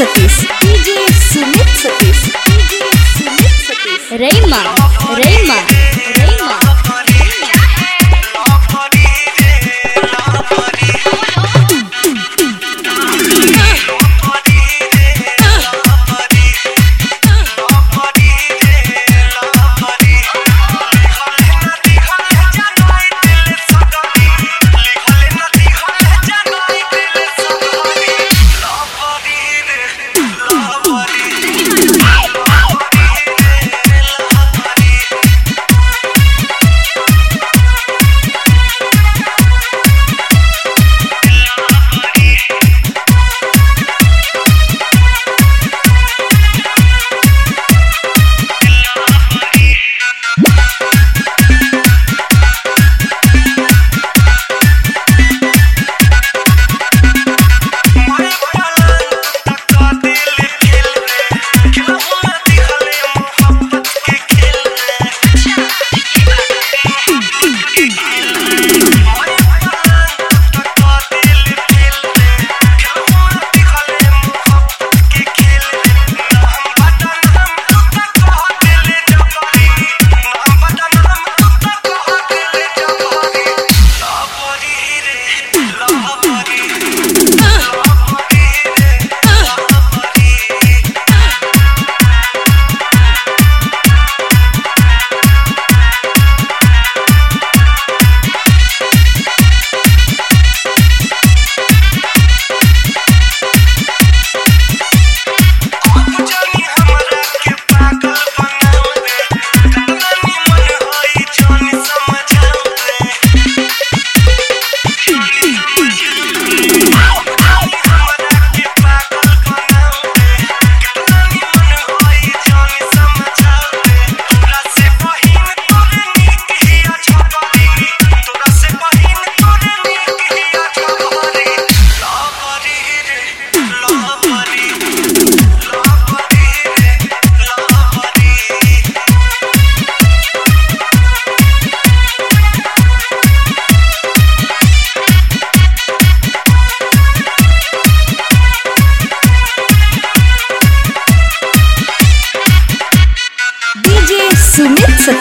Сатис. Иди, синица тис. Рейма, Рейма.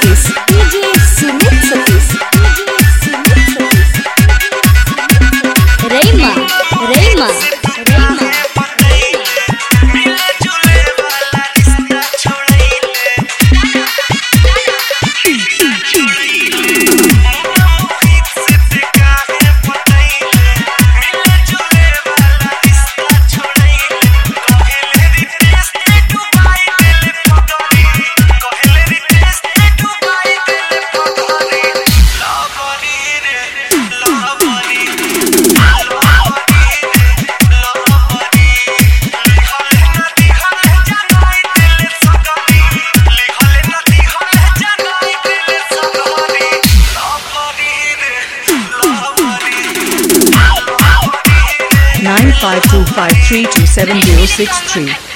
X. 25253270063.